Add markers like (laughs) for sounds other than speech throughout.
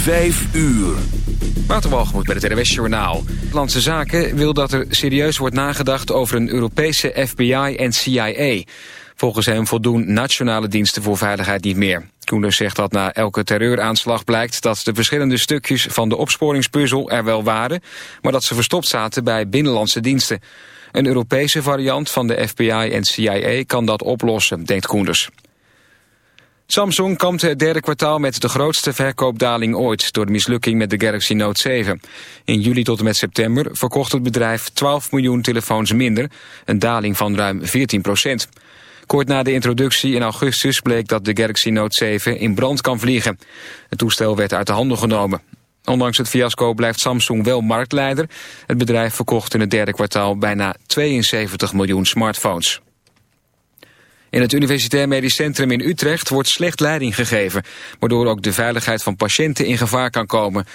Vijf uur. Waterwalgemoed bij het RWS Journaal. Nederlandse Zaken wil dat er serieus wordt nagedacht over een Europese FBI en CIA. Volgens hem voldoen nationale diensten voor veiligheid niet meer. Koenders zegt dat na elke terreuraanslag blijkt dat de verschillende stukjes van de opsporingspuzzel er wel waren, maar dat ze verstopt zaten bij binnenlandse diensten. Een Europese variant van de FBI en CIA kan dat oplossen, denkt Koenders. Samsung kampt het derde kwartaal met de grootste verkoopdaling ooit... door de mislukking met de Galaxy Note 7. In juli tot en met september verkocht het bedrijf 12 miljoen telefoons minder... een daling van ruim 14 procent. Kort na de introductie in augustus bleek dat de Galaxy Note 7 in brand kan vliegen. Het toestel werd uit de handel genomen. Ondanks het fiasco blijft Samsung wel marktleider. Het bedrijf verkocht in het derde kwartaal bijna 72 miljoen smartphones. In het Universitair Medisch Centrum in Utrecht wordt slecht leiding gegeven, waardoor ook de veiligheid van patiënten in gevaar kan komen.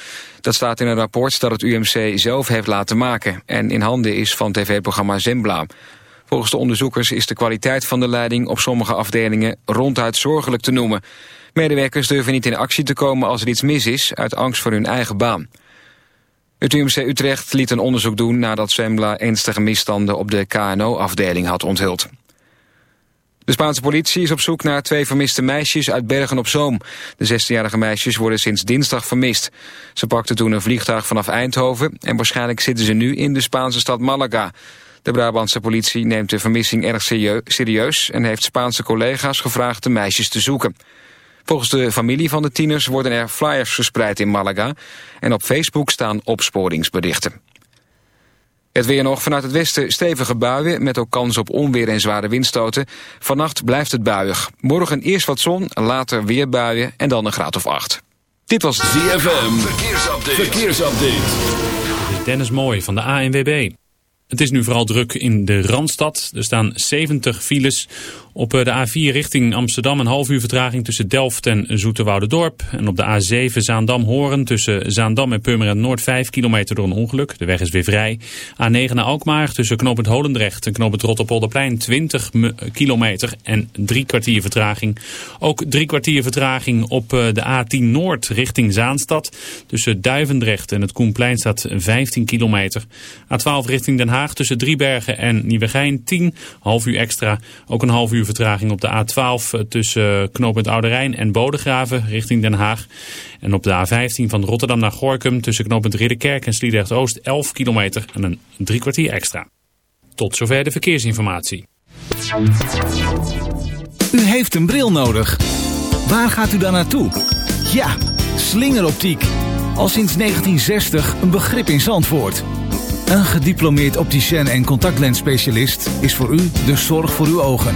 Dat staat in een rapport dat het UMC zelf heeft laten maken en in handen is van tv-programma Zembla. Volgens de onderzoekers is de kwaliteit van de leiding op sommige afdelingen ronduit zorgelijk te noemen. Medewerkers durven niet in actie te komen als er iets mis is, uit angst voor hun eigen baan. Het UMC Utrecht liet een onderzoek doen nadat Zembla ernstige misstanden op de KNO-afdeling had onthuld. De Spaanse politie is op zoek naar twee vermiste meisjes uit Bergen-op-Zoom. De 16-jarige meisjes worden sinds dinsdag vermist. Ze pakten toen een vliegtuig vanaf Eindhoven... en waarschijnlijk zitten ze nu in de Spaanse stad Malaga. De Brabantse politie neemt de vermissing erg serieus... en heeft Spaanse collega's gevraagd de meisjes te zoeken. Volgens de familie van de tieners worden er flyers verspreid in Malaga... en op Facebook staan opsporingsberichten. Het weer nog vanuit het westen stevige buien met ook kans op onweer en zware windstoten. Vannacht blijft het buiig. Morgen eerst wat zon, later weer buien en dan een graad of acht. Dit was ZFM. Verkeersupdate. Verkeersupdate. Dit is Dennis Mooi van de ANWB. Het is nu vooral druk in de Randstad. Er staan 70 files op eh, de A4 richting Amsterdam een half uur vertraging tussen Delft en Dorp. En op de A7 Zaandam-Horen tussen Zaandam en Purmerend Noord 5 kilometer door een ongeluk. De weg is weer vrij. A9 naar Alkmaar tussen knooppunt Holendrecht en knooppunt Rotterpolderplein 20 kilometer en drie kwartier vertraging. Ook drie kwartier vertraging op eh, de A10 Noord richting Zaanstad. Tussen Duivendrecht en het Koenplein staat 15 kilometer. A12 richting Den Haag tussen Driebergen en Nieuwegein 10, half uur extra. Ook een half uur vertraging op de A12 eh, tussen eh, knooppunt Oude Rijn en Bodegraven richting Den Haag. En op de A15 van Rotterdam naar Gorkum tussen knooppunt Ridderkerk en Sliedrecht Oost 11 kilometer en een drie kwartier extra. Tot zover de verkeersinformatie. U heeft een bril nodig. Waar gaat u dan naartoe? Ja, slingeroptiek. Al sinds 1960 een begrip in Zandvoort. Een gediplomeerd opticien en contactlensspecialist is voor u de zorg voor uw ogen.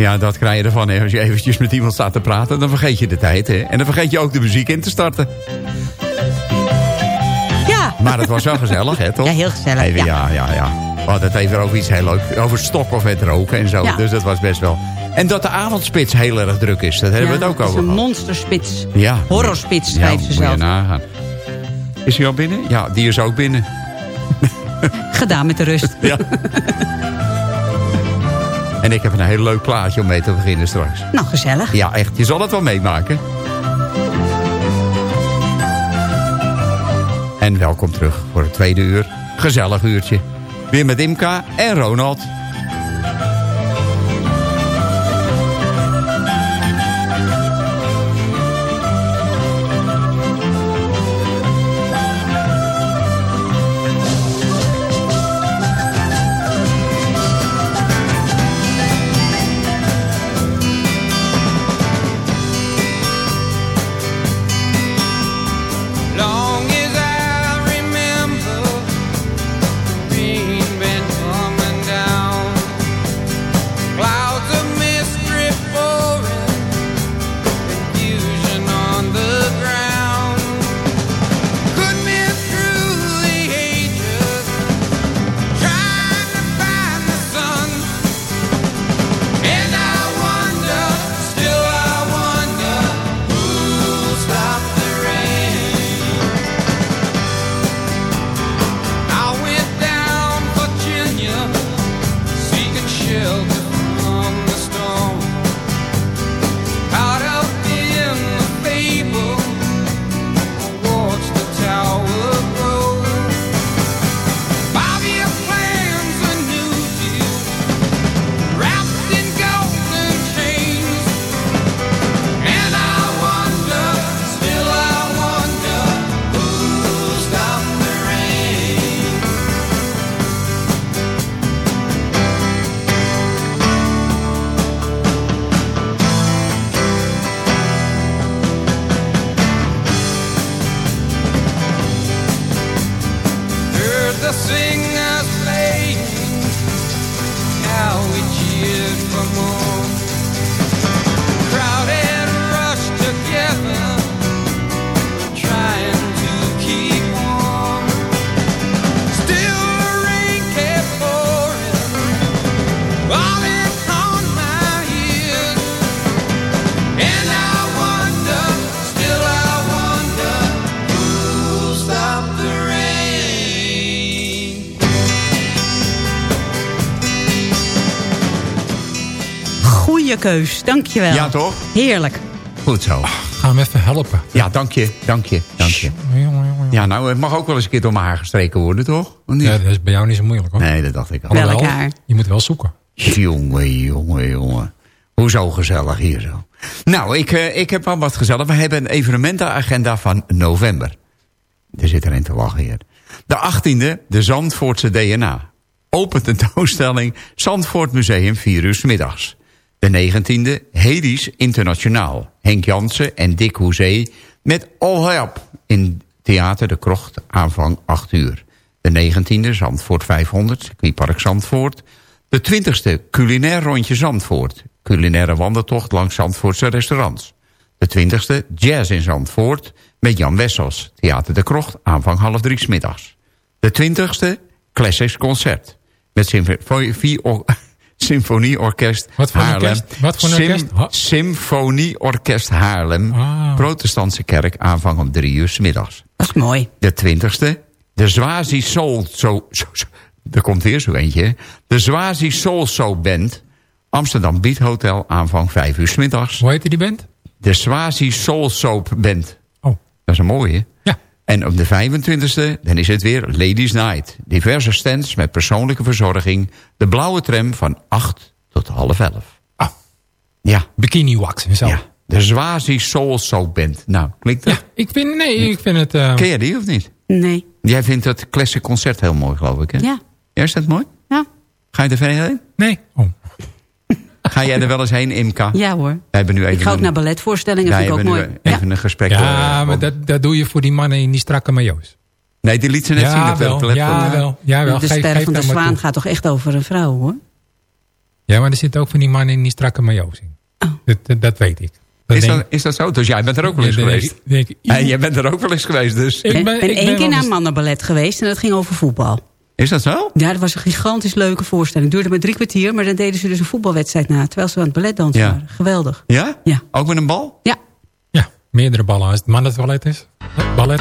Ja, dat krijg je ervan. Hè. Als je eventjes met iemand staat te praten, dan vergeet je de tijd. Hè. En dan vergeet je ook de muziek in te starten. Maar het was wel gezellig, hè, toch? Ja, heel gezellig, Even, ja. ja. ja, ja, We hadden het even over iets heel leuk. Over stokken of het roken en zo. Ja. Dus dat was best wel... En dat de avondspits heel erg druk is. Dat hebben we het ook het is over een gehad. monsterspits. Ja. Horrorspits, Ja, schrijft ze zelf. nagaan. Is hij al binnen? Ja, die is ook binnen. Gedaan met de rust. Ja. (laughs) en ik heb een heel leuk plaatje om mee te beginnen straks. Nou, gezellig. Ja, echt. Je zal het wel meemaken. En welkom terug voor het tweede uur. Gezellig uurtje. Weer met Imka en Ronald. Goeie keus, dankjewel. Ja, toch? Heerlijk. Goed zo. Ga hem even helpen. Ja, dank je, dank je, dank je. Ja, nou, het mag ook wel eens een keer door mijn haar gestreken worden, toch? Of niet? Ja, dat is bij jou niet zo moeilijk hoor. Nee, dat dacht ik al. Welk haar? Je moet wel zoeken. Jongen, jongen, jongen. Hoezo gezellig hier zo. Nou, ik, eh, ik heb wel wat gezellig. We hebben een evenementenagenda van november. Er zit erin te lachen hier. De 18e, de Zandvoortse DNA. Open tentoonstelling Zandvoort Museum, 4 uur 's middags. De 19e, Hedis Internationaal. Henk Jansen en Dick Hoezee met All Help in Theater de Krocht, aanvang 8 uur. De 19e, Zandvoort 500, circuitpark Zandvoort. De 20e, culinair rondje Zandvoort. Culinaire wandeltocht langs Zandvoortse restaurants. De 20e, Jazz in Zandvoort met Jan Wessels. Theater de Krocht, aanvang half drie 's middags. De 20e, Classics Concert. Met Symfonie- Symfonieorkest Wat voor Haarlem. orkest? Wat voor een Sym- orkest? Ha- Symfonieorkest Haarlem. Ah. Protestantse kerk, aanvang om drie uur 's middags. Dat is mooi. De twintigste. De Zwazi Soul... Zo, zo, zo, er komt weer zo eentje. De Zwazi Soul Show Band. Amsterdam Beat Hotel. Aanvang vijf uur 's middags. Hoe heet die band? De Swazi Soul Soap Band. Oh. Dat is een mooie. En op de 25e, dan is het weer Ladies Night. Diverse stands met persoonlijke verzorging. De blauwe tram van 8 tot half 11. Ah. Ja. Bikini Wax en zo. ja. De Zwazi Soul Soap Band. Nou, klinkt dat? Ja, ik vind, nee, ik vind het... eh, Ken je die of niet? Nee. Jij vindt het classic concert heel mooi, geloof ik, hè? Ja. Ja, is dat mooi? Ja. Ga je er verder heen? nee. Oh. Ga jij er wel eens heen, Imka? Ja hoor. We hebben nu even Ik ga ook een- naar balletvoorstellingen, Wij vind ik ook mooi. even een gesprek. Ja, eh, maar dat, dat doe je voor die mannen in die strakke majo's. Nee, die liet ze net zien Ja, op het wel. telefoon. Ja, wel. Ja, wel. de ster van de zwaan gaat toch echt over een vrouw hoor? Ja, maar er zitten ook van die mannen in die strakke majo's in. Oh. Dat, dat, dat weet ik. Dat Is denk- dat, is dat zo? Dus jij bent er ook wel eens Ja, denk geweest? denk ik- Hey, jij bent er ook wel eens geweest, dus... Ik Ik ben- ben ik ben één keer naar eens- een mannenballet geweest en dat ging over voetbal. Is dat zo? Ja, dat was een gigantisch leuke voorstelling. Duurde maar drie kwartier, maar dan deden ze dus een voetbalwedstrijd na... terwijl ze aan het ballet dansen Ja. waren. Geweldig. Ja? Ja. Ook met een bal? Ja, Ja, meerdere ballen. Als het mannentoilet is. Ballet.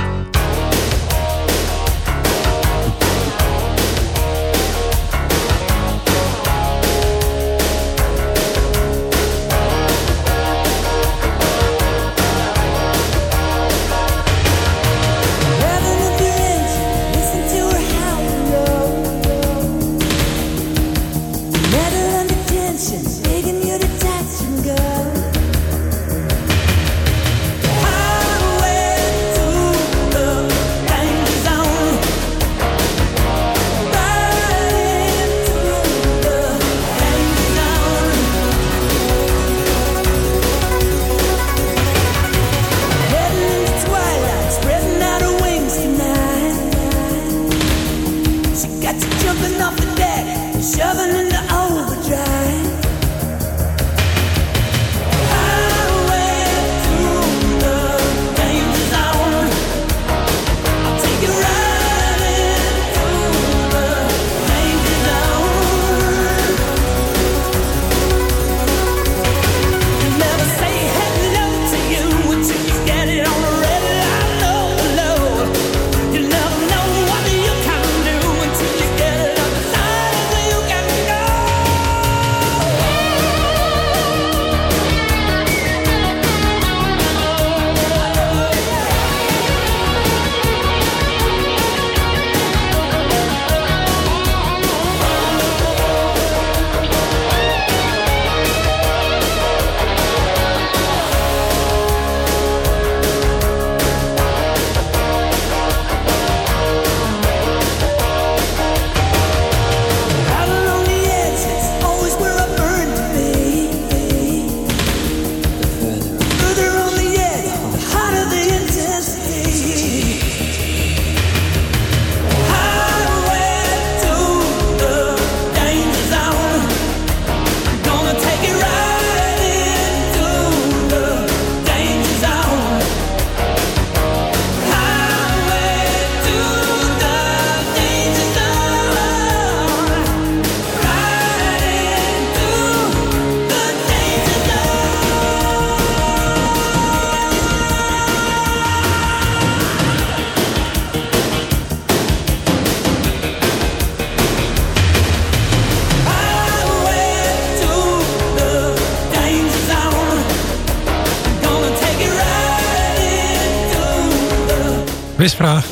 Quizvraag.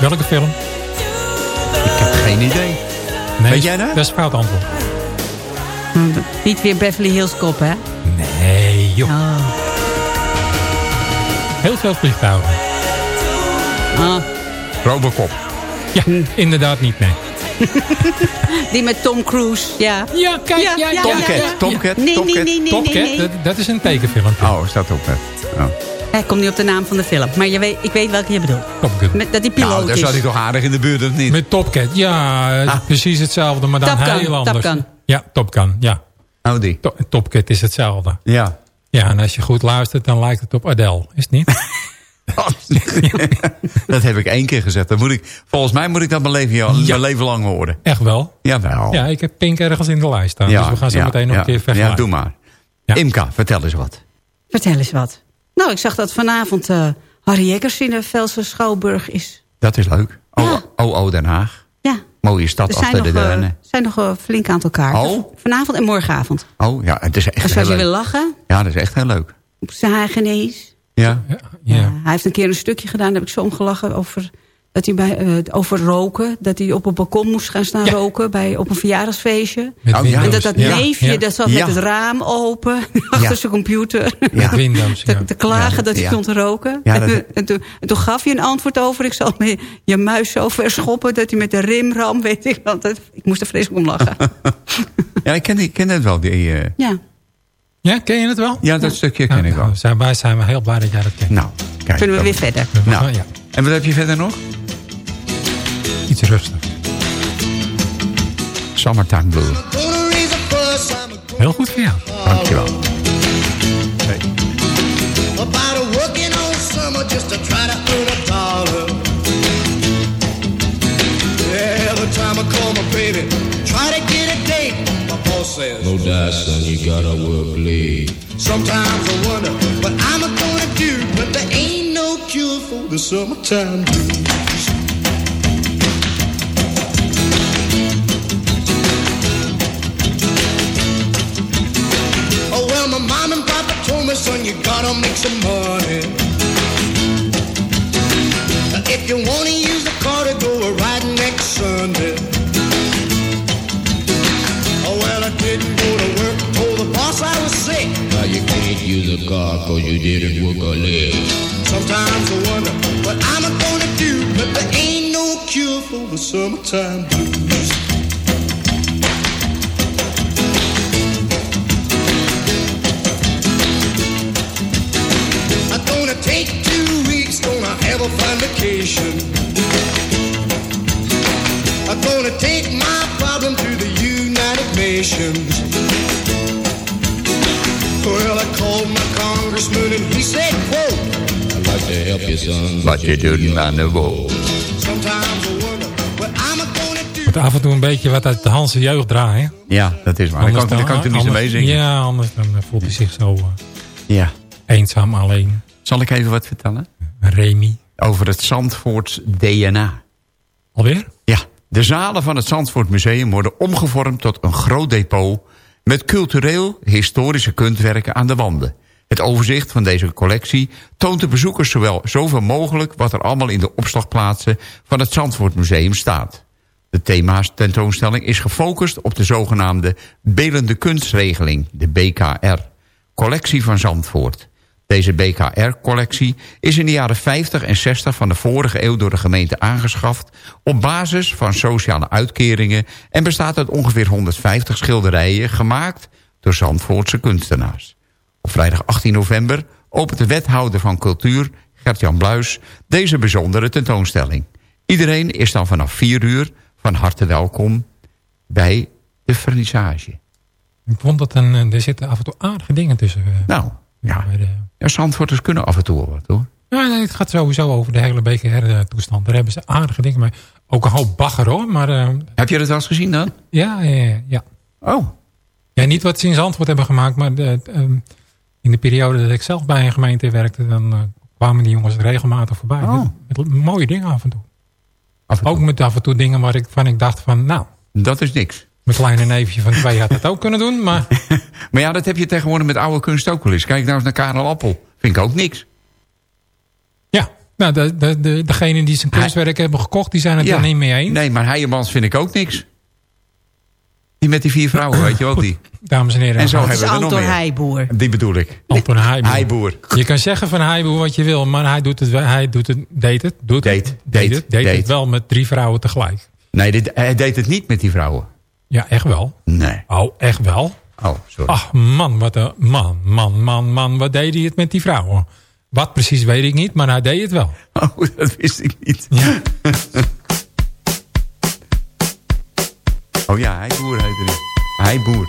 Welke film? Ik heb geen idee. Nee, Weet jij dat? Dat is fout antwoord. niet weer Beverly Hills Cop, hè? Nee, joh. Oh. Heel veel vliegtuigen. Ah, Robocop. Ja, inderdaad niet, nee. (laughs) die met Tom Cruise, ja. Ja, kijk, Ja, ja, ja, Tomcat, ja, ja. Tomcat, Nee, nee, Tomcat. nee, nee, Top nee, Cat, nee. dat, dat is een tekenfilm. Oh, staat op. hè. Oh. Hij komt niet op de naam van de film. Maar je weet, ik weet welke je bedoelt. Top Gun. Met, dat die piloot Nou, daar is. zat hij toch aardig in de buurt, of niet? Met Top Cat, ja, Ah. precies hetzelfde, maar dan Top heel anders. Top Gun. Ja, Top Gun, ja. Oh, die. To- Top Cat is hetzelfde. Ja. Ja, en als je goed luistert, dan lijkt het op Adele, is het niet? (laughs) dat heb ik één keer gezegd. Dat moet ik, volgens mij moet ik dat mijn leven, ja, mijn leven lang horen. Echt wel? Jawel. Ja, ik heb Pink ergens in de lijst staan, dus we gaan zo ja, meteen nog ja. een keer vergelijken. Ja, doe maar. Ja. Imka, vertel eens wat. Vertel eens wat. Nou, ik zag dat vanavond eh, Harry Jekkers in de Velse Schouwburg is. Dat is leuk. Ja. Oh, oh, Den Haag. Ja, Mooie stad er zijn achter nog, de eh, duinen. zijn nog een flink aantal kaarten. Oh. Vanavond en morgenavond. Oh, ja, het is echt Dus heel als je wil lachen, Ja, dat is echt heel leuk. op zijn Hagenees. Ja. Ja, ja. Ja, hij heeft een keer een stukje gedaan, daar heb ik zo om gelachen over, dat hij bij, eh, over roken. Dat hij op een balkon moest gaan staan Ja. roken bij, op een verjaardagsfeestje. Met Oh, ja. En dat dat ja. neefje, ja. dat zat Ja. met het raam open, (laughs) achter Ja. zijn computer. Met Windows, ja. (laughs) Te, te klagen Ja, dat hij te roken. Ja, en, dat- toen, en, toen, en toen gaf hij een antwoord over. Ik zal me je muis zo verschoppen dat hij met de rimram, (laughs) weet ik wat. Dat, ik moest er vreselijk om lachen. Ja, ik ken, die- ik ken het wel. Die, eh, ja. Ja, ken je het wel? ja, dat stukje ken ik wel. Nou, zijn, wij zijn heel blij dat jij dat kent. Nou, kijk. Kunnen we weer verder. We Nou, gaan- ja, en wat heb je verder nog? Iets rustig. Summertime Blue. Gonna raise a fuss, I'm Heel goed voor jou. Dankjewel. About a working all summer just to try to earn a dollar. Yeah, every time I call my baby, try to get a date. My boss says, No die, son, you gotta work late. Sometimes I wonder what I'm gonna do, but there ain't no cure for the summertime blues. Gotta make some money. If you wanna use the car to go a ride next Sunday. Oh well, I didn't go to work, told the boss I was sick. Now you can't use a car cause you didn't work a leg. Sometimes I wonder what I'm gonna do, but there ain't no cure for the summertime blues. Nations. Well, I called my congressman and he said, quote, I'd like to help you, son. Wat je doet aan de wol. sometimes I wonder what I'm gonna do. Moet af en toe een beetje wat uit de Hanse jeugd draaien. Ja, dat is waar. Dan kan, dan kan ik er niet zo anders- mee zingen. Ja, anders dan voelt hij zich zo eh, Ja. eenzaam alleen. Zal ik even wat vertellen? Remy. Over het Zandvoorts DNA. Alweer? Ja, de zalen van het Zandvoort Museum worden omgevormd tot een groot depot... met cultureel historische kunstwerken aan de wanden. Het overzicht van deze collectie toont de bezoekers zowel zoveel mogelijk... wat er allemaal in de opslagplaatsen van het Zandvoort Museum staat. De thema's tentoonstelling is gefocust op de zogenaamde Belende Kunstregeling, de BKR. Collectie van Zandvoort. Deze BKR-collectie is in de jaren 50 en 60 van de vorige eeuw door de gemeente aangeschaft... op basis van sociale uitkeringen... en bestaat uit ongeveer 150 schilderijen gemaakt door Zandvoortse kunstenaars. Op vrijdag 18 november opent de wethouder van cultuur, Gert-Jan Bluis... deze bijzondere tentoonstelling. Iedereen is dan vanaf 4 uur van harte welkom bij de vernissage. Ik vond dat een, eh, er zitten af en toe aardige dingen tussen. eh, Nou, ja. bij de- Ja, Zandvoorters kunnen af en toe wel wat, hoor. Ja, nee, het gaat sowieso over de hele BKR-toestand. Daar hebben ze aardige dingen mee. Ook een hoop bagger hoor, maar eh, Heb je dat wel eens gezien dan? ja, ja, ja. Oh, Ja, niet wat ze in Zandvoort hebben gemaakt, maar de, ehm, in de periode dat ik zelf bij een gemeente werkte, dan eh, kwamen die jongens regelmatig voorbij. Oh. Met, met mooie dingen af en toe. af en toe. Ook met af en toe dingen waar ik van ik dacht van, nou, Dat is niks. Mijn kleine neefje van twee had het ook kunnen doen, maar (laughs) Maar ja, dat heb je tegenwoordig met oude kunst ook wel eens. Kijk nou eens naar Karel Appel. Vind ik ook niks. ja. Nou, de, de, de, degenen die zijn kunstwerk hebben gekocht, die zijn het er niet mee eens. Nee, maar Heijemans vind ik ook niks. Die met die vier vrouwen, weet je wel die. Dames en heren. En zo Anton hebben we er nog Anton meer. Heijboer. Die bedoel ik. Heijboer. Heijboer. Je kan zeggen van Heijboer wat je wil, maar hij doet het, hij doet het, deed het, doet Deed, het, deed, deed, het, deed deed. het wel met drie vrouwen tegelijk. Nee, dit, hij deed het niet met die vrouwen. Ja, echt wel. Nee. Oh, echt wel. Oh, sorry. Ach, man, wat een man, man, man, man, wat deed hij het met die vrouwen? Wat precies weet ik niet, maar hij deed het wel. (laughs) Oh, dat wist ik niet. Ja. Oh ja, Heijboer heette die. Heijboer.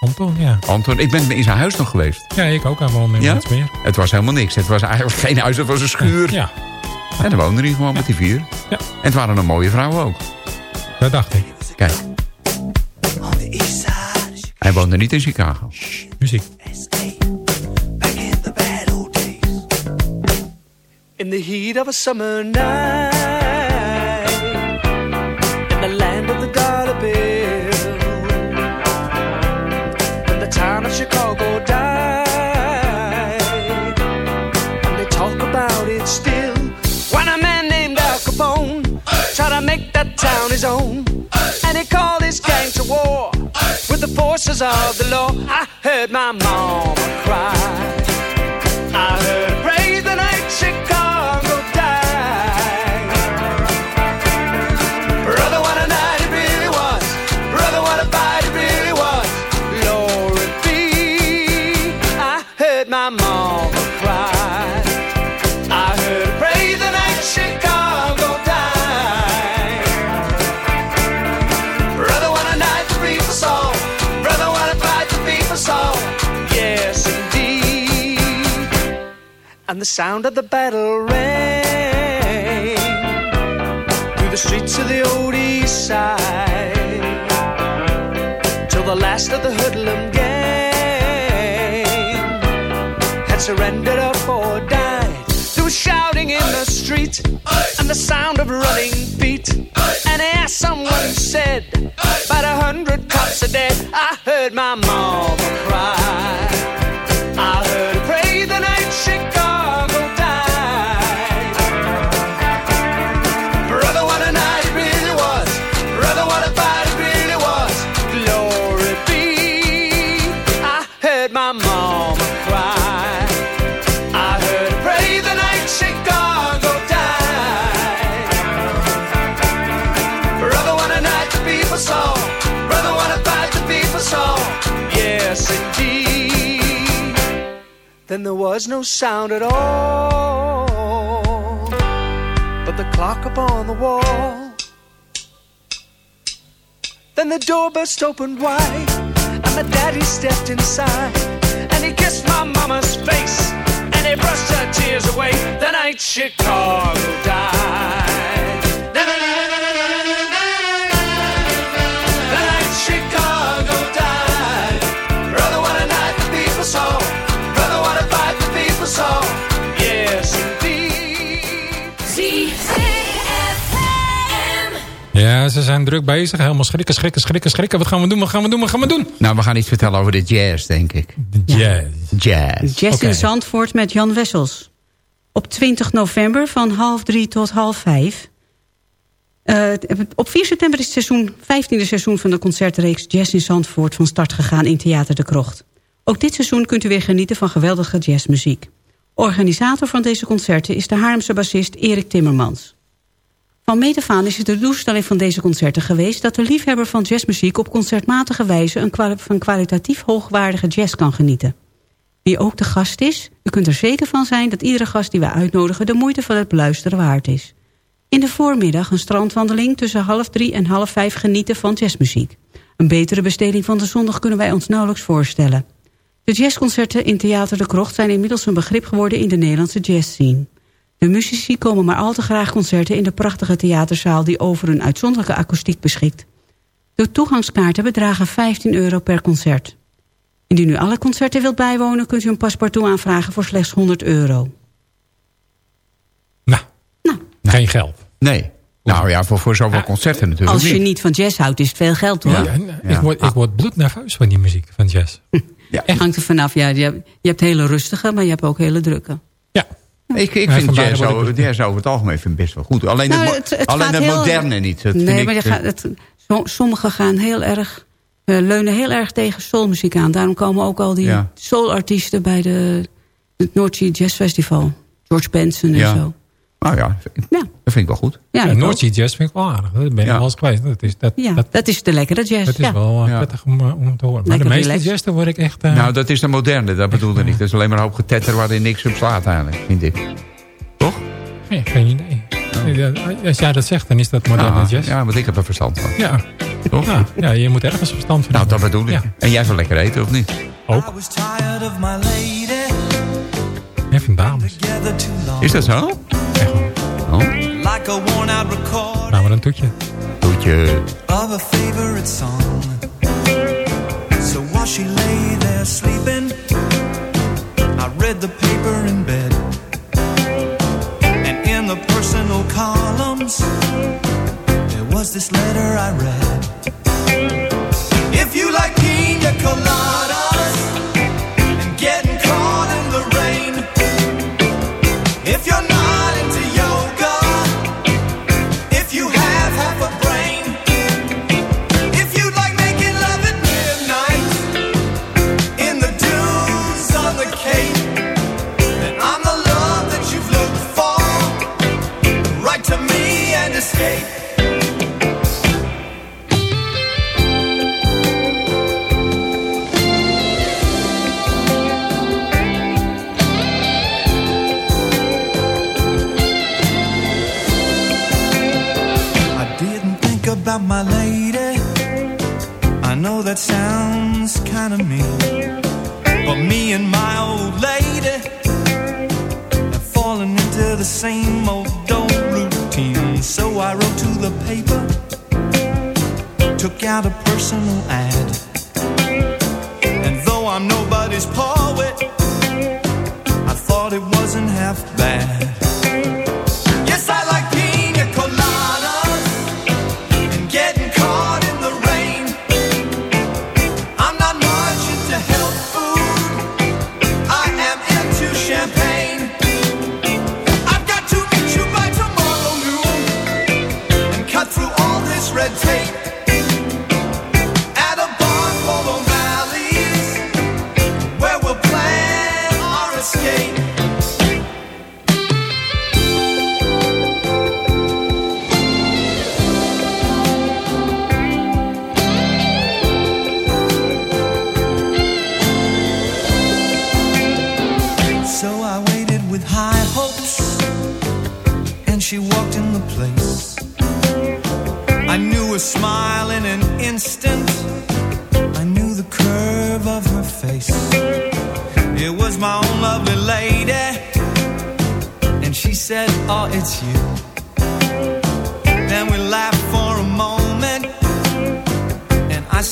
Anton, ja. Anton, ik ben in zijn huis nog geweest. Ja, ik ook. Hij woonde in Ja? Landsmeer. Het was helemaal niks. Het was eigenlijk (laughs) geen huis, het was een schuur. Ja, En dan woonde hij gewoon met die vier. Ja. En het waren nog mooie vrouwen ook. dat dacht ik. Kijk. Hij woonde niet in Chicago. Muziek. In the heat of a summer night, in the land of the dollar bill, when the town of Chicago died, and they talk about it still. When a man named Al Capone tried to make that town his own, and he called his gang to war forces of the law. I heard my mama cry. And the sound of the battle rang through the streets of the old east side till the last of the hoodlum gang had surrendered up or died. There was shouting in the street and the sound of running feet. And as someone said, about a hundred cops are dead. I heard my mama heard my mama cry. I heard her pray the night Chicago died. Brother, what a night the people saw. Brother, what a fight the people saw. Yes, indeed. Then there was no sound at all but the clock upon the wall. Then the door burst open wide, daddy stepped inside, and he kissed my mama's face, and he brushed her tears away. The night Chicago died. Ze zijn druk bezig. Helemaal schrikken, schrikken, schrikken, schrikken. Wat gaan we doen? Wat gaan we doen? Wat gaan we doen? Nou, we gaan iets vertellen over de jazz, denk ik. Jazz. Jazz. Jazz in Zandvoort met Jan Wessels. Op 20 november van half drie tot half vijf. Eh, op 4 september is het seizoen, 15e seizoen van de concertreeks Jazz in Zandvoort van start gegaan in Theater de Krocht. Ook dit seizoen kunt u weer genieten van geweldige jazzmuziek. Organisator van deze concerten is de Haarlemse bassist Erik Timmermans. Van meet af aan is het de doelstelling van deze concerten geweest... dat de liefhebber van jazzmuziek op concertmatige wijze... Een van kwalitatief hoogwaardige jazz kan genieten. Wie ook de gast is, u kunt er zeker van zijn... dat iedere gast die wij uitnodigen de moeite van het beluisteren waard is. In de voormiddag een strandwandeling tussen half drie en half vijf genieten van jazzmuziek. Een betere besteding van de zondag kunnen wij ons nauwelijks voorstellen. De jazzconcerten in Theater de Krocht zijn inmiddels een begrip geworden in de Nederlandse jazzscene. De muzici komen maar al te graag concerten in de prachtige theaterzaal die over een uitzonderlijke akoestiek beschikt. De toegangskaarten bedragen 15 euro per concert. Indien u alle concerten wilt bijwonen kunt u een paspartout aanvragen voor slechts 100 euro. Nou, geen geld. Nee. Nou ja, voor, voor zoveel concerten natuurlijk Als je niet. niet van jazz houdt is het veel geld hoor. Ja, Ik, word, ik word bloednerveus van die muziek, van jazz. Het hangt er vanaf. Ja, je, hebt, je hebt hele rustige, maar je hebt ook hele drukke. Ik, ik vind jazz, over, jazz over het algemeen vind ik best wel goed. Alleen Nou, het, alleen heel- moderne niet. Dat nee, vind maar ik, je gaat, het, zo- sommigen gaan heel erg, eh, leunen heel erg tegen soulmuziek aan. Daarom komen ook al die Ja. soulartiesten bij de, het North Sea Jazz Festival. George Benson en Ja. zo. Nou ja, Ja. dat vind ik wel goed. Ja, Ja, Jazz vind ik wel aardig. Dat ben ik Ja. wel eens kwijt. Dat is, dat, Ja, dat, dat is de lekkere jazz. dat is ja. wel eh, Ja. prettig om, eh, om te horen. Maar Lekker de meeste relaxed. jazz, daar word ik echt... eh, nou, dat is de moderne, dat bedoelde ik niet. Dat is alleen maar een hoop getetter waarin niks op slaat eigenlijk, vind ik. Toch? nee, geen idee. Ja, Als jij dat zegt, dan is dat moderne Oh. Ja, jazz. ja, want ik heb er verstand van. Ja. Toch? Ja, ja, je moet ergens verstand van Nou, dat bedoel ik. Ja, En jij wil lekker eten, of niet? ook. Even dames. Is dat zo? Like a worn out record Nou, maar een toetje. toetje. of a favorite song. So while she lay there sleeping, I read the paper in bed. And in the personal columns, there was this letter I read. If you like pina coladas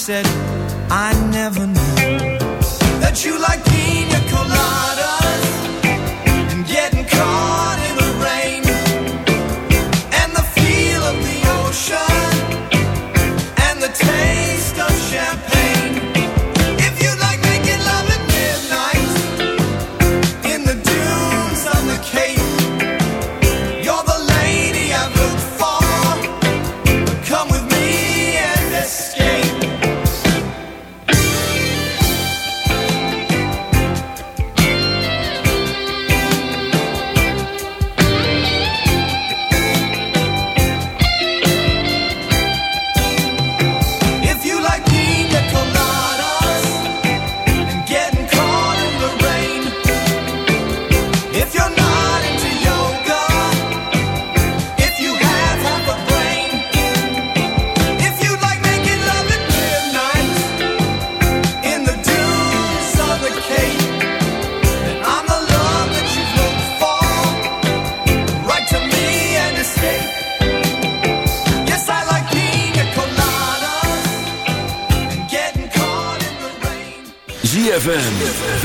said, I never knew that you like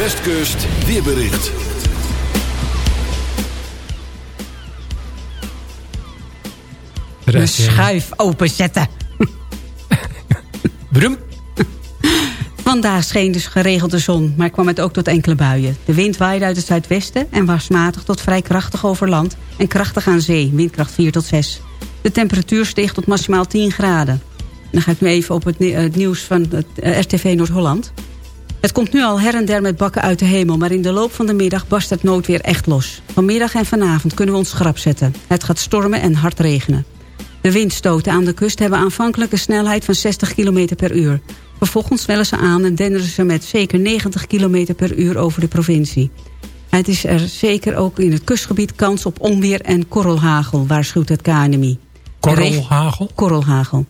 Westkust, weerbericht. De schuif openzetten. (laughs) Brum. Vandaag scheen dus geregeld de zon, maar kwam het ook tot enkele buien. De wind waaide uit het zuidwesten en was matig tot vrij krachtig over land... en krachtig aan zee, windkracht 4 tot 6. De temperatuur steeg tot maximaal 10 graden. En dan ga ik nu even op het eh, nieuws van het eh, RTV Noord-Holland. Het komt nu al her en der met bakken uit de hemel... maar in de loop van de middag barst het noodweer echt los. Vanmiddag en vanavond kunnen we ons schrap zetten. Het gaat stormen en hard regenen. De windstoten aan de kust hebben aanvankelijk een snelheid van 60 km per uur. Vervolgens zwellen ze aan en denderen ze met zeker 90 km per uur over de provincie. Het is er zeker ook in het kustgebied kans op onweer en korrelhagel, waarschuwt het KNMI. Korrelhagel? Korrelhagel.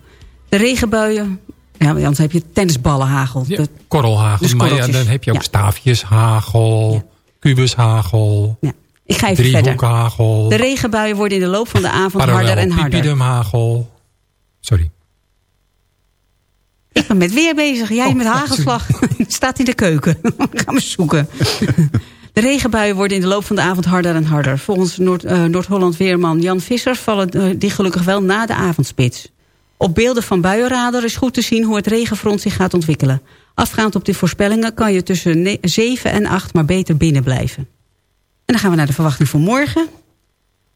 De regenbuien, ja, want anders heb je tennisballenhagel. Ja, korrelhagel. Dus maar ja, dan heb je ook Ja. staafjeshagel, kubushagel, ja. Ik ga even verder. driehoekhagel, De regenbuien worden in de loop van de avond harder en harder. parallelpipidumhagel. Sorry. Ik ben met weer bezig. Jij Oh, met hagelslag. (laughs) Staat in de keuken. (laughs) Gaan we zoeken. De regenbuien worden in de loop van de avond harder en harder. Volgens Noord- eh, Noord-Holland weerman Jan Visser vallen eh, die gelukkig wel na de avondspits. Op beelden van buienradar is goed te zien hoe het regenfront zich gaat ontwikkelen. Afgaand op die voorspellingen kan je tussen ne- 7 en 8 maar beter binnen blijven. En dan gaan we naar de verwachting voor morgen.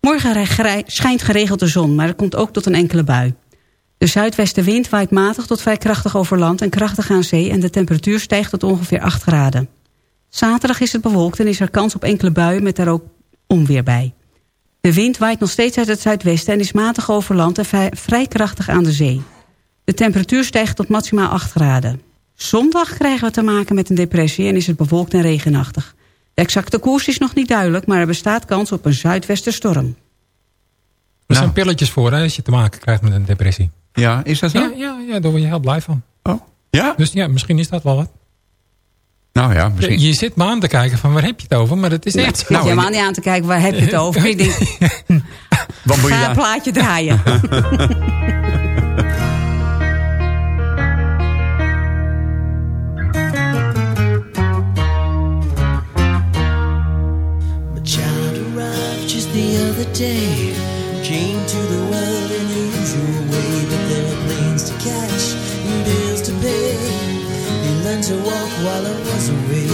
Morgen schijnt geregeld de zon, maar er komt ook tot een enkele bui. De zuidwestenwind waait matig tot vrij krachtig over land en krachtig aan zee... en de temperatuur stijgt tot ongeveer 8 graden. Zaterdag is het bewolkt en is er kans op enkele buien met daar ook onweer bij. De wind waait nog steeds uit het zuidwesten en is matig over land en vrij, vrij krachtig aan de zee. De temperatuur stijgt tot maximaal 8 graden. Zondag krijgen we te maken met een depressie en is het bewolkt en regenachtig. De exacte koers is nog niet duidelijk, maar er bestaat kans op een zuidwesterstorm. Er zijn pilletjes voor hè, als je te maken krijgt met een depressie. Ja, is dat zo? Ja, ja, ja daar word je heel blij van. Oh. Ja? Dus ja, misschien is dat wel wat. Nou ja, misschien. Je zit me aan te kijken van waar heb je het over, maar het is echt zo. Ik zit helemaal niet aan te kijken, waar heb je het over? Ik denk, (laughs) Wat moet je ga een plaatje draaien. (laughs) My child arrived just the other day. Came to the world in the usual way, but there were planes to catch to walk while I was away.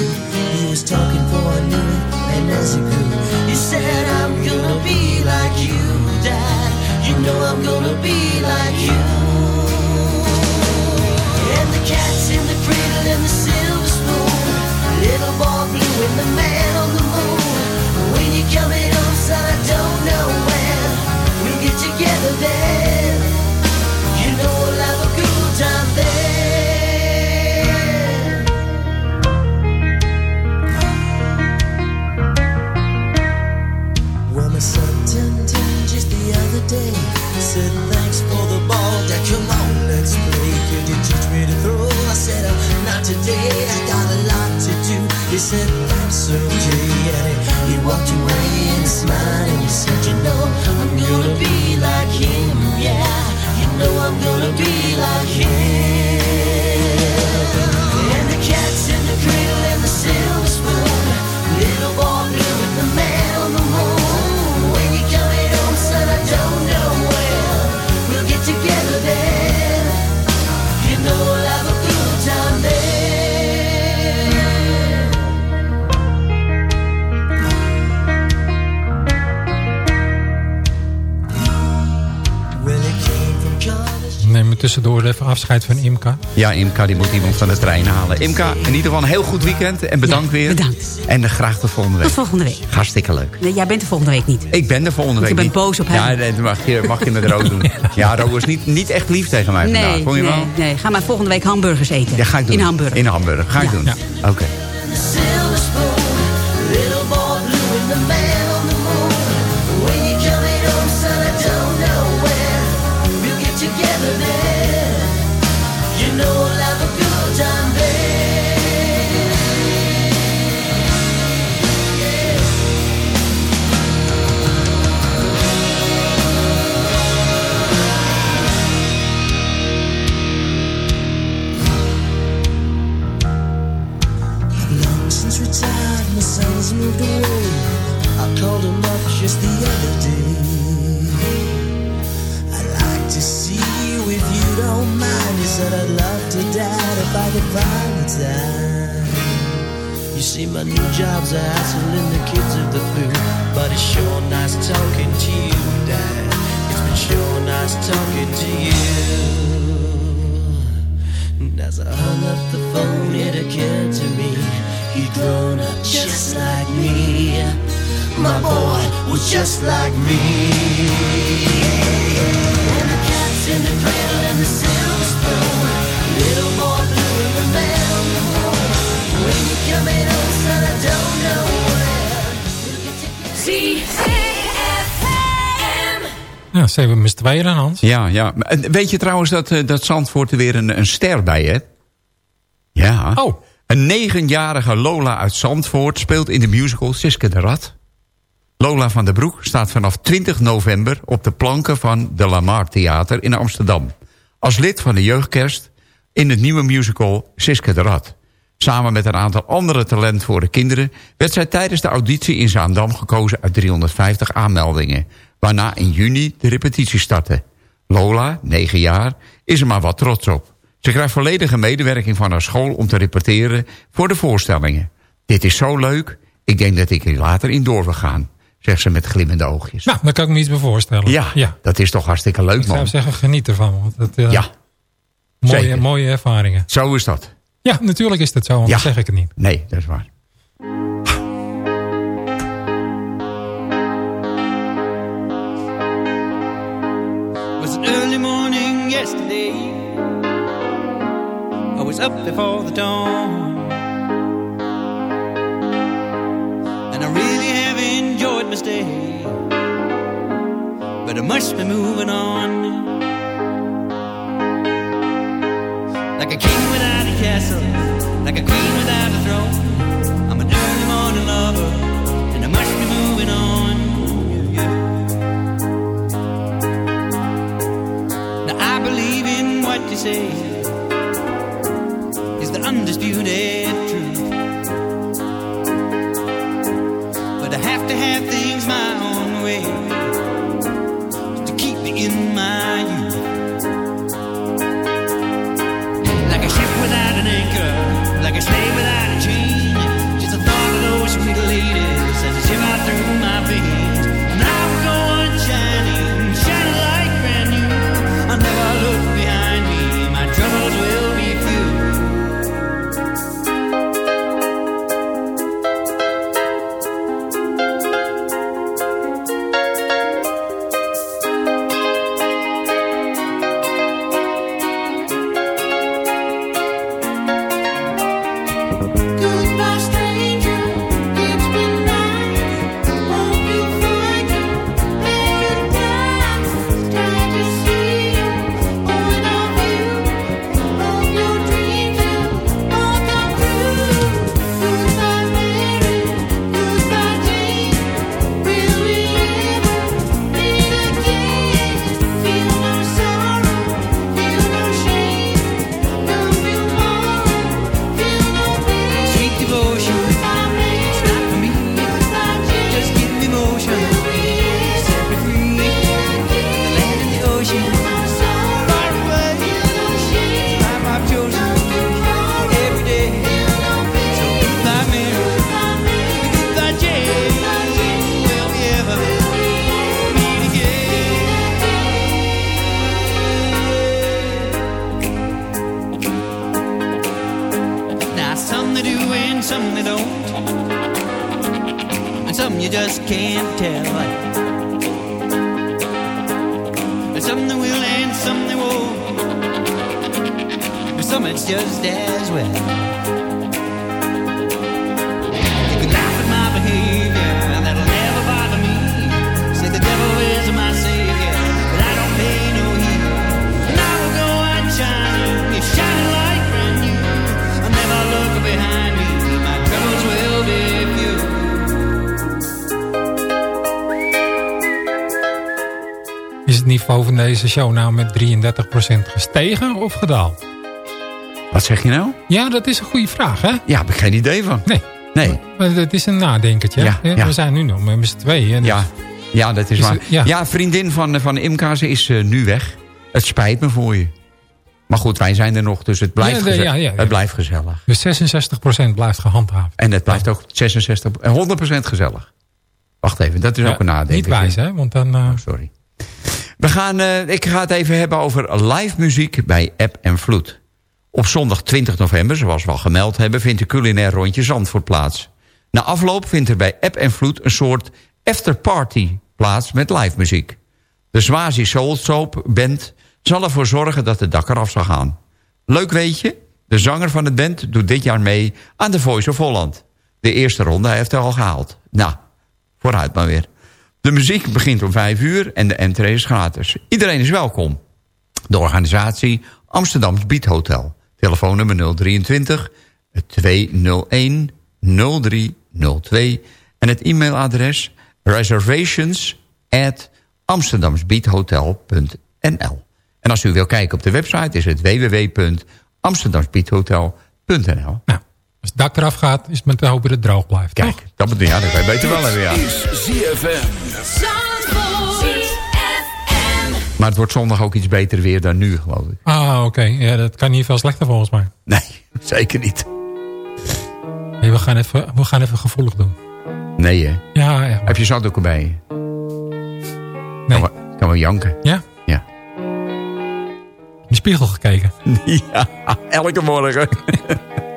He was talking for I knew and as he grew, he said, I'm gonna be like you, Dad. You know I'm gonna be like you. And the cat's in the cradle and the silver spoon. Little boy blue and the man on the moon. When you coming home, today. I got a lot to do. He said, that's okay. And he walked away and smiled and he said, you know, I'm gonna be like him. Yeah, you know I'm gonna be like him. Tussendoor even afscheid van Imka. Ja, Imka die moet iemand van de trein halen. Imka, in ieder geval een heel goed weekend. En bedankt weer. bedankt. En eh, graag tot volgende week. Tot volgende week. Hartstikke leuk. Nee, jij bent er volgende week niet. Ik ben er volgende week je bent boos op hem. Ja, nee, dat mag je, mag je met Ro doen. (laughs) Ja, Ro is niet, niet echt lief tegen mij vandaag. Vond je nee, wel? nee. Ga maar volgende week hamburgers eten. Ja, ga ik doen. In Hamburg. In Hamburg. Ga ik Ja. doen. Ja. Oké. Moved away. I called him up just the other day. I'd like to see you if you don't mind. He said I'd love to, Dad, if I could find the time. You see, my new job's a hassle and the kids are the flu. But it's sure nice talking to you, Dad. It's been sure nice talking to you. And as I hung up the phone, it occurred to me he'd grown up just like me. My boy was just like me. And the cat's in the cradle and the silver spoon. Little boy blue and the man on the moon. When you coming home, son, I don't know when. ZFM. Ja, ze hebben mis tweeën aan Hans. Ja, ja. En Weet je trouwens dat, eh, dat Zandvoort er weer een, een ster bij heeft? Ja. Oh. Een negenjarige Lola uit Zandvoort speelt in de musical Siske de Rat. Lola van der Broek staat vanaf 20 november op de planken van de Lamar Theater in Amsterdam. Als lid van de jeugdkerst in het nieuwe musical Siske de Rat. Samen met een aantal andere talentvolle kinderen... werd zij tijdens de auditie in Zaandam gekozen uit 350 aanmeldingen... waarna in juni de repetitie startte. Lola, 9 jaar, is er maar wat trots op. Ze krijgt volledige medewerking van haar school om te repeteren voor de voorstellingen. Dit is zo leuk, ik denk dat ik er later in door wil gaan... zegt ze met glimmende oogjes. Nou, daar kan ik me iets bij voorstellen. Ja, ja. dat is toch hartstikke leuk, Ik zou man. zeggen, geniet ervan. Want het, eh, Ja, mooie, zeker. mooie ervaringen. zo is dat. Ja, natuurlijk is dat zo, anders Ja. zeg ik het niet. Nee, dat is waar. Was early morning yesterday. I was up before the dawn. And I really have enjoyed my stay. But I must be moving on. Like a king without a castle. like a queen without a throne. I'm an early morning lover, and I must be moving on. Yeah, yeah. Now I believe in what you say the truth. But I have to have things my own way to keep me in my youth. Like a ship without an anchor, like a slave Is het niveau van deze show nou met 33% gestegen of gedaald? Wat zeg je nou? Ja, dat is een goede vraag, hè? Ja, heb ik geen idee van. Nee. Nee. Maar Het is een nadenkertje. Ja, hè? ja. We zijn nu nog met z'n tweeën. Ja, ja dat is, Is waar. het- ja. ja. vriendin van, van Imka, ze is eh, nu weg. Het spijt me voor je. Maar goed, wij zijn er nog, dus het blijft, Ja, ja, ja. Het blijft gezellig. Dus 66% blijft gehandhaafd. En het blijft ook 66, en 100% gezellig. Wacht even, dat is ook een nadenker. Niet wijs, hè? Want dan... eh, sorry. We gaan, eh, ik ga het even hebben over live muziek bij App en Vloed. Op zondag 20 november, zoals we al gemeld hebben... vindt de culinair rondje Zandvoort plaats. Na afloop vindt er bij App en Vloed een soort afterparty plaats met live muziek. De Swazi Soul Soap Band zal ervoor zorgen dat het dak eraf zal gaan. Leuk weet je, de zanger van het band doet dit jaar mee aan de Voice of Holland. De eerste ronde heeft hij al gehaald. Nou, vooruit maar weer. De muziek begint om 5 uur en de entree is gratis. Iedereen is welkom. De organisatie Amsterdams Beat Hotel. Telefoonnummer 023 201 0302. En het e-mailadres reservations at. En als u wil kijken op de website is het www.amsterdamsbeathotel.nl. Als het dak eraf gaat, is het met de hoop dat het droog blijft. Kijk, dat bedoel ja, dat kan je beter wel hebben, ja. is ZFM. Maar het wordt zondag ook iets beter weer dan nu, geloof ik. Ah, oké. Ja, dat kan niet veel slechter volgens mij. Nee, (laughs) zeker niet. Nee, we, gaan even, we gaan even gevoelig doen. Nee, hè? Ja, ja. Heb je zat ook erbij? Nee. Kan wel, kan wel janken. Ja? Ja. In de spiegel gekeken. (laughs) Ja, elke morgen. (laughs)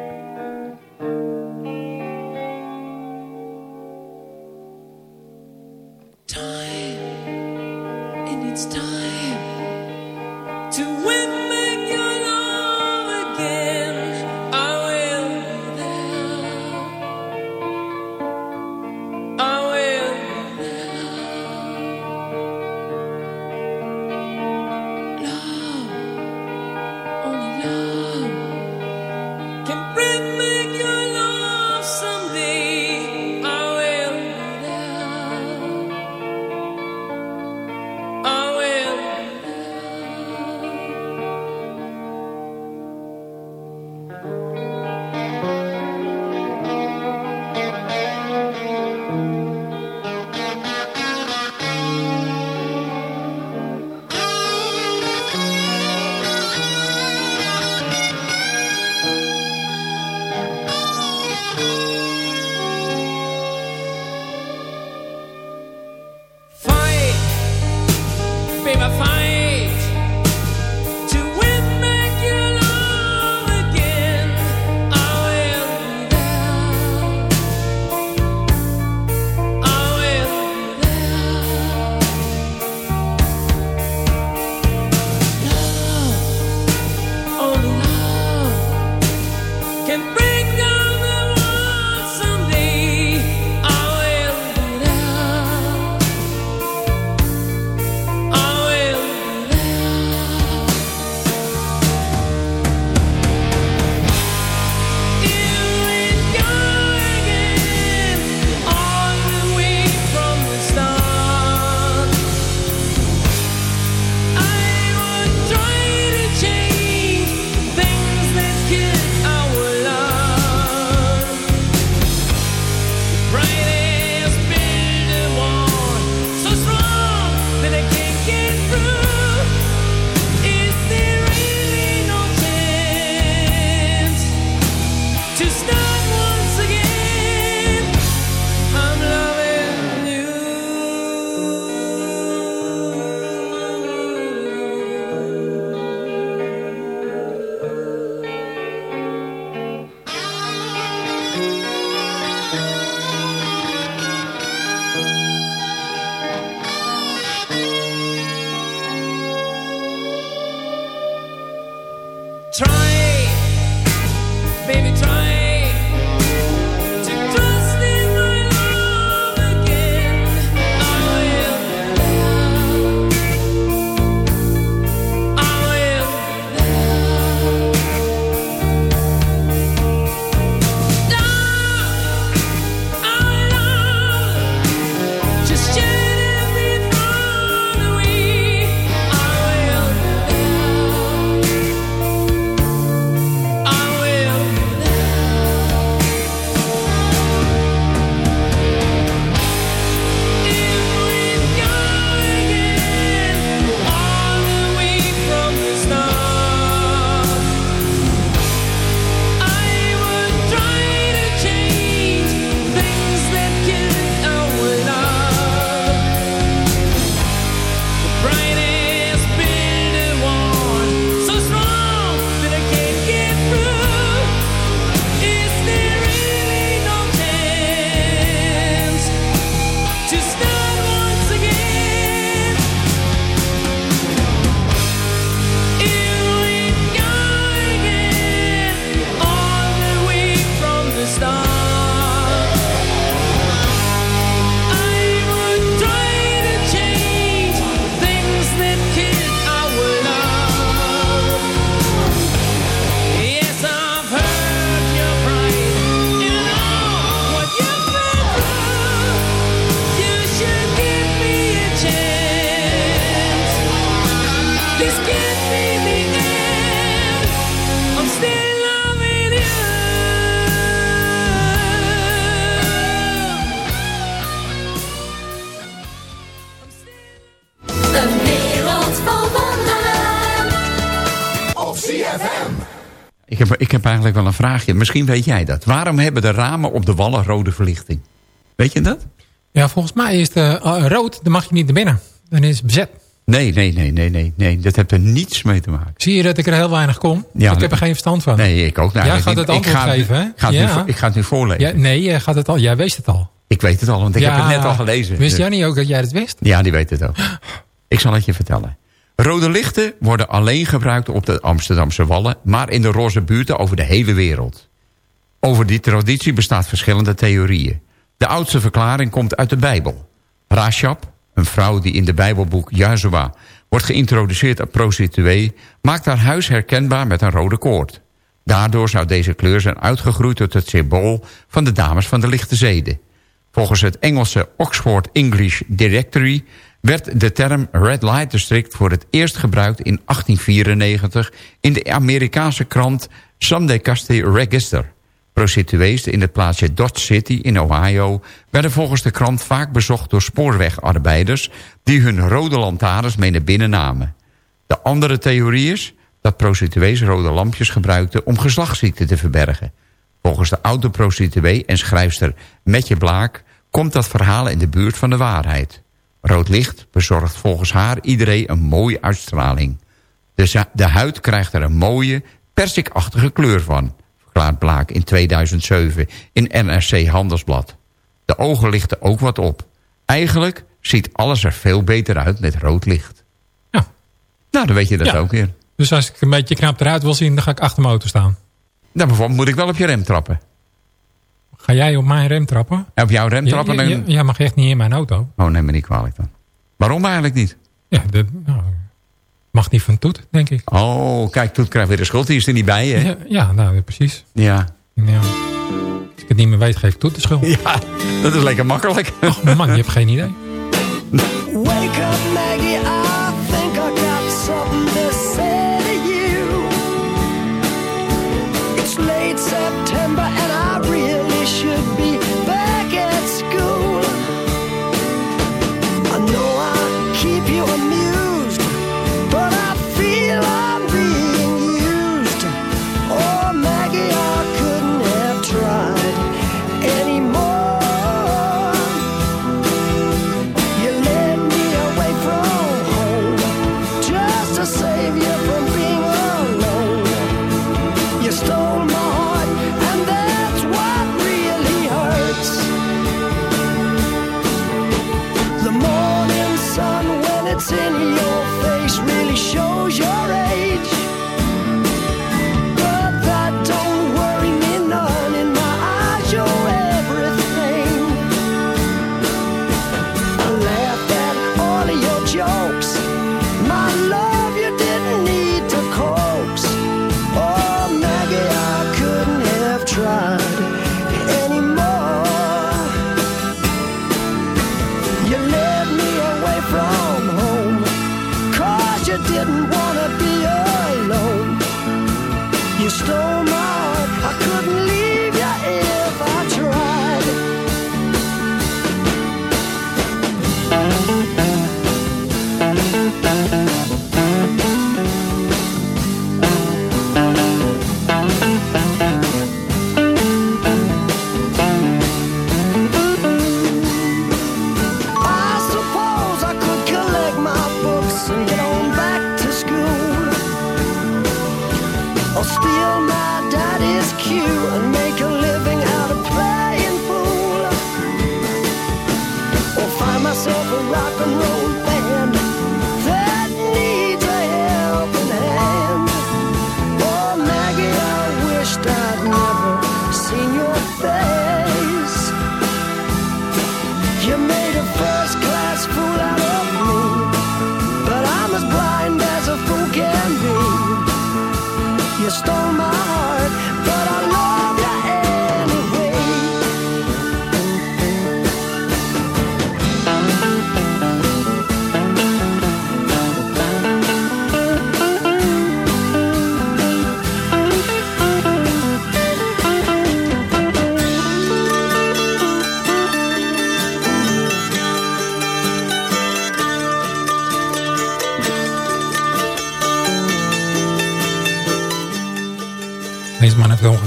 it's time to win eigenlijk wel een vraagje. Misschien weet jij dat. Waarom hebben de ramen op de wallen rode verlichting? Weet je dat? Ja, volgens mij is de eh, rood, dan mag je niet naar binnen. Dan is het bezet. Nee, nee, nee, nee, nee, nee. Dat heeft er niets mee te maken. Zie je dat ik er heel weinig kom? Ja, ik heb er geen verstand van. Nee, ik ook. Nou, Jij gaat het ik antwoord ga geven, hè? Ik ga, Ja. nu, ik ga het nu voorlezen. Ja, nee, jij, gaat het al, jij wist het al. Ik weet het al, want ik heb het net al gelezen. Wist Dus- jij niet ook dat jij het wist? Ja, die weet het ook. Ik zal het je vertellen. Rode lichten worden alleen gebruikt op de Amsterdamse Wallen... maar in de roze buurten over de hele wereld. Over die traditie bestaat verschillende theorieën. De oudste verklaring komt uit de Bijbel. Rashab, een vrouw die in de Bijbelboek Jazua wordt geïntroduceerd als prostituee... maakt haar huis herkenbaar met een rode koord. Daardoor zou deze kleur zijn uitgegroeid tot het symbool... van de dames van de lichte zeden. Volgens het Engelse Oxford English Directory werd de term Red Light District voor het eerst gebruikt in 1894 in de Amerikaanse krant Sunday Casti Register. Prostituees in het plaatsje Dodge City in Ohio werden volgens de krant vaak bezocht door spoorwegarbeiders die hun rode lantaarns mee naar binnen namen. De andere theorie is dat prostituees rode lampjes gebruikten om geslachtsziekten te verbergen. Volgens de oude prostituee en schrijfster Metje Blaak komt dat verhaal in de buurt van de waarheid. Rood licht bezorgt volgens haar iedereen een mooie uitstraling. De, de huid krijgt er een mooie, persikachtige kleur van, verklaart Blaak in 2007 in NRC Handelsblad. De ogen lichten ook wat op. Eigenlijk ziet alles er veel beter uit met rood licht. Ja. Nou, dan weet je dat Ja. ook weer. Dus als ik een beetje knap eruit wil zien, dan ga ik achter mijn auto staan. Nou, bijvoorbeeld moet ik wel op je rem trappen. Ga jij op mijn rem trappen? En op jouw rem trappen? Ja, ja, mag echt niet in mijn auto. Oh, neem me niet kwalijk dan. Waarom eigenlijk niet? Ja, dat nou, mag niet van toet, denk ik. Oh, kijk, Toet krijgt weer de schuld. Die is er niet bij, hè? Ja, ja nou, precies. Ja. Ja. Als ik het niet meer weet, geef ik toet de schuld. Ja, dat is lekker makkelijk. Oh man, je hebt geen idee. Wake up, Maggie.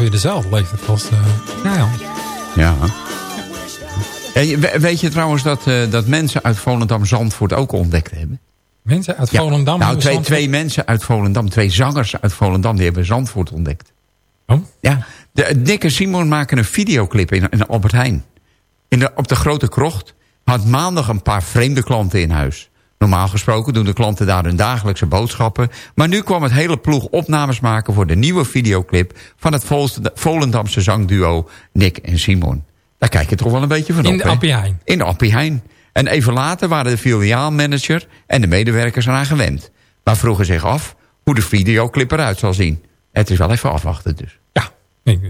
Ongeveer dezelfde leeftijd als... eh ja, ja. Weet je trouwens dat, eh, dat mensen uit Volendam Zandvoort ook ontdekt hebben? Mensen uit Ja. Volendam... Nou, twee, twee mensen uit Volendam, twee zangers uit Volendam, die hebben Zandvoort ontdekt. Oh? Ja, de, Nick en Simon maken een videoclip in, in Albert Heijn. In de, op de Grote Krocht had maandag een paar vreemde klanten in huis. Normaal gesproken doen de klanten daar hun dagelijkse boodschappen. Maar nu kwam het hele ploeg opnames maken voor de nieuwe videoclip... van het Vol- Volendamse zangduo Nick en Simon. Daar kijk je toch wel een beetje van In op, de hè? Appie Heijn. In de Appie Heijn. En even later waren de filiaalmanager en de medewerkers eraan gewend. Maar vroegen zich af hoe de videoclip eruit zal zien. Het is wel even afwachten dus. Ja.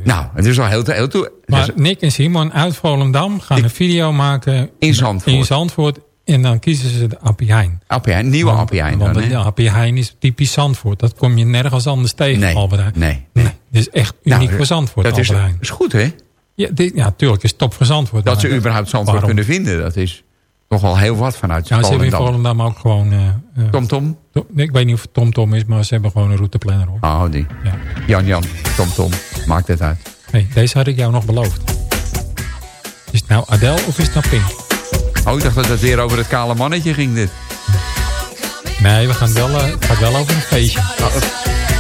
Nou, het is wel heel... heel toe- Maar dus- Nick en Simon uit Volendam gaan een video maken... In Zandvoort. In Zandvoort. En dan kiezen ze de Appie Heijn. Appie Heijn, nieuwe Appie Heijn Want dan, de Appie Heijn is typisch Zandvoort. Dat kom je nergens anders tegen, Nee, Albert Heijn. nee, nee. Dit is echt uniek Nou, voor Zandvoort, dat Albert Heijn. is goed, hè? Ja, dit, ja, tuurlijk is top voor Zandvoort. Dat ze überhaupt Zandvoort waarom? kunnen vinden. Dat is toch wel heel wat vanuit Ja, ze hebben in Volendam. Ook gewoon... eh, eh, TomTom? to- ik weet niet of het TomTom is, maar ze hebben gewoon een routeplanner. Hoor. Oh, die. Ja. Jan Jan, TomTom. Maakt het uit. Hey, deze had ik jou nog beloofd. Is het nou Adele of is het nou Pink? Oh, ik dacht dat het weer over het kale mannetje ging, dit. Nee, we gaan wel, eh, het gaat wel over een feestje. Get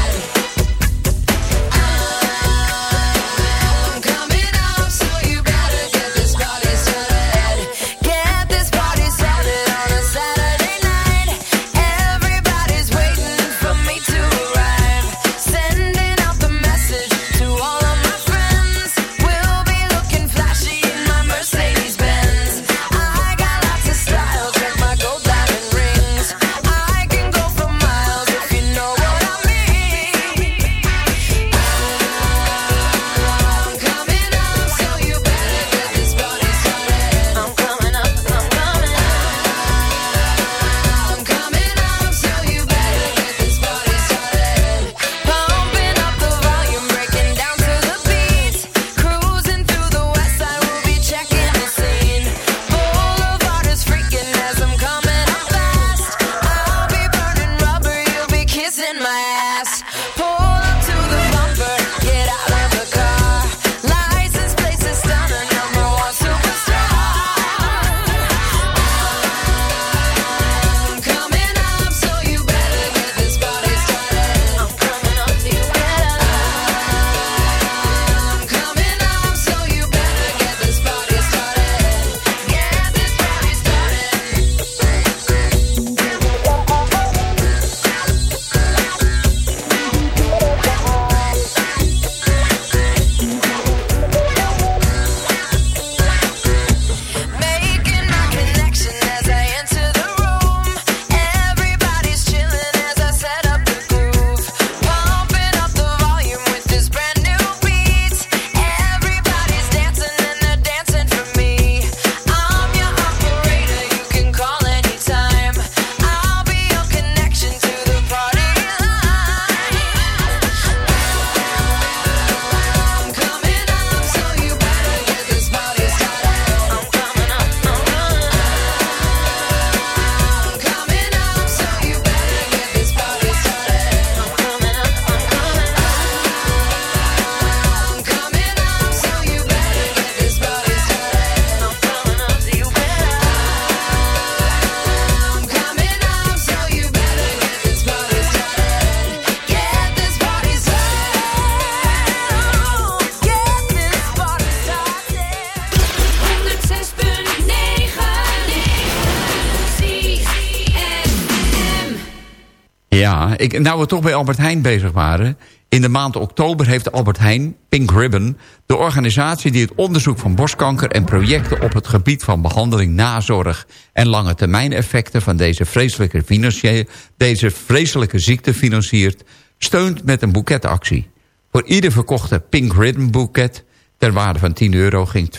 Ja, ik, nou we toch bij Albert Heijn bezig waren. In de maand oktober heeft Albert Heijn, Pink Ribbon... de organisatie die het onderzoek van borstkanker... en projecten op het gebied van behandeling, nazorg... en lange termijn effecten van deze vreselijke, deze vreselijke ziekte financiert... steunt met een boeketactie. Voor ieder verkochte Pink Ribbon boeket... ter waarde van 10 euro ging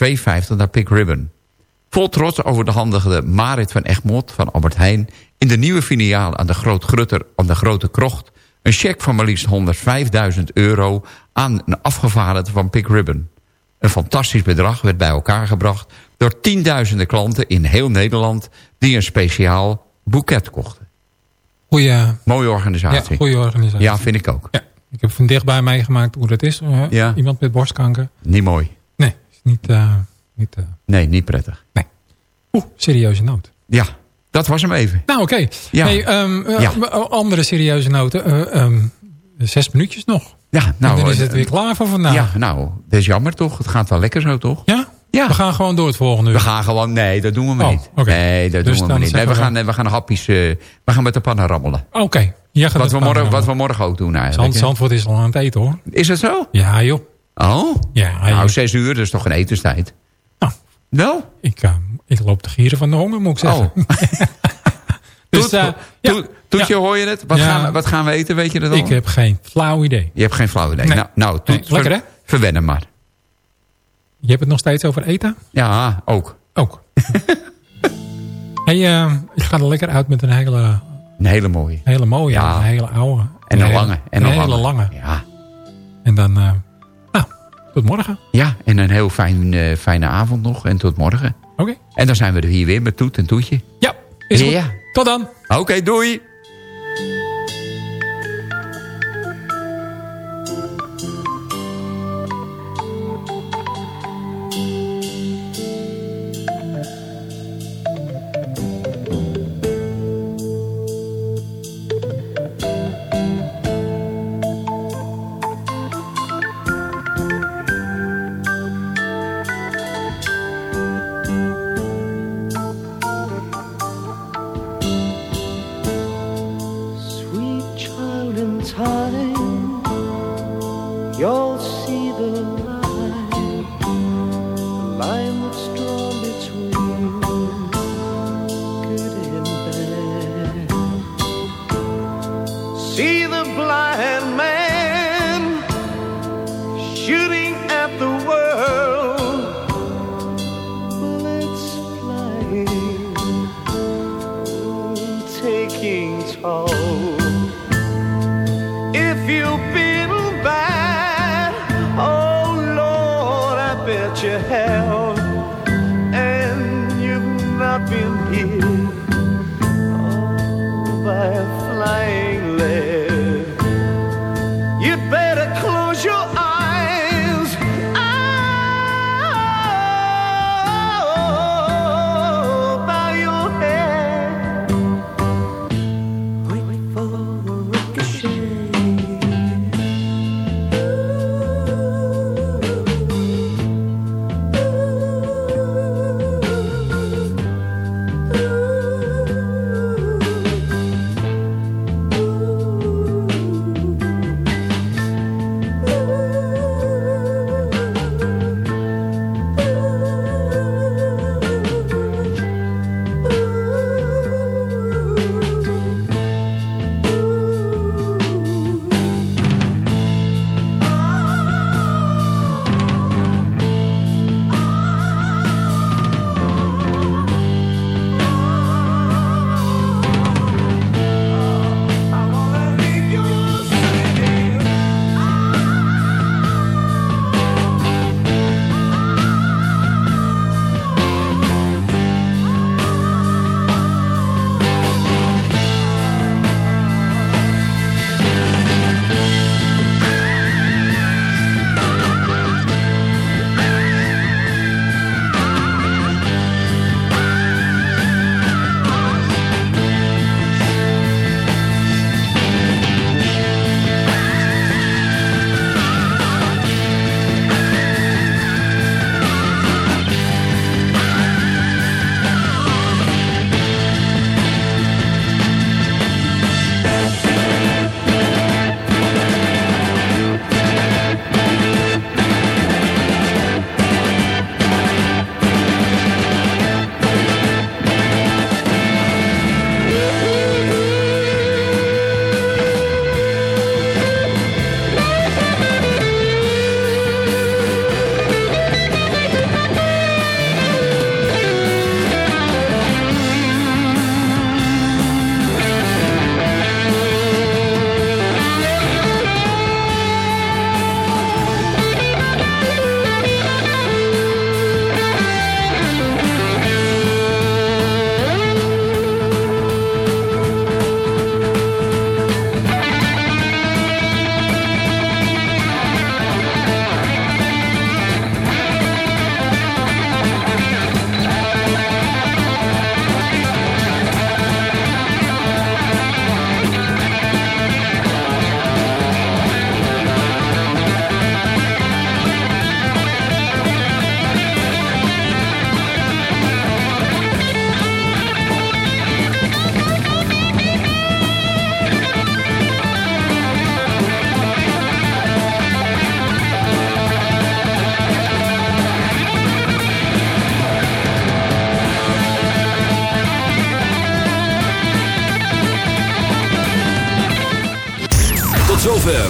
2,50 naar Pink Ribbon. Vol trots overhandigde Marit van Egmond van Albert Heijn... in de nieuwe filiaal aan de, Groot Grutter, aan de Grote Krocht... een cheque van maar liefst 105.000 euro aan een afgevaardigde van Pick Ribbon. Een fantastisch bedrag werd bij elkaar gebracht... door tienduizenden klanten in heel Nederland... die een speciaal boeket kochten. Goeie, Mooie organisatie. Ja, goeie organisatie. Ja, vind ik ook. Ja. Ik heb van dichtbij meegemaakt hoe dat is. eh, Ja. Iemand met borstkanker. Niet mooi. Nee, is niet, eh, niet eh, Nee, niet prettig. oeh, serieuze noot. Ja, dat was hem even. Nou, oké. Ja. Hey, ehm, eh, Ja. Andere serieuze noten. Eh, ehm, zes minuutjes nog. Ja, nou, en dan is het eh, weer klaar voor vandaag. Ja, nou, dat is jammer toch? Het gaat wel lekker zo, toch? Ja? Ja. We gaan gewoon door het volgende uur. We gaan gewoon, nee, dat doen we maar Oh, niet. Nee, dat Dus doen we maar niet. Nee, we, gaan, we gaan happies, eh, we gaan met de pannen rammelen. Oké. Gaat Wat we, morgen, wat we morgen ook doen eigenlijk. Zand? Zandvoort is al aan het eten hoor. Is het zo? Ja joh. Oh? Ja, Nou, zes uur, dat is toch een etenstijd? Nou. Wel? Ik, eh, ik loop te gieren van de honger moet ik zeggen. Oh. (laughs) dus, Toet- eh, ja. Toet- Toetje, hoor je het? Wat, Ja. gaan, we- wat gaan we eten, weet je dat al? Ik heb geen flauw idee. Je hebt geen flauw idee. Nee. Nou, nou Toet, Nee, lekker, ver- hè? Verwen hem maar. Je hebt het nog steeds over eten? Ja, ook. Ook. (laughs) hey, eh, ik ga er lekker uit met een hele, Een hele mooie. hele mooie, Ja. een hele oude. En een lange. En een hele lange. lange. Ja. En dan, eh, tot morgen. ja, en een heel fijn, eh, fijne avond nog. En tot morgen. Oké. En dan zijn we er hier weer met Toet en Toetje. Ja, is goed. Ja. Tot dan. Oké, doei. Oh.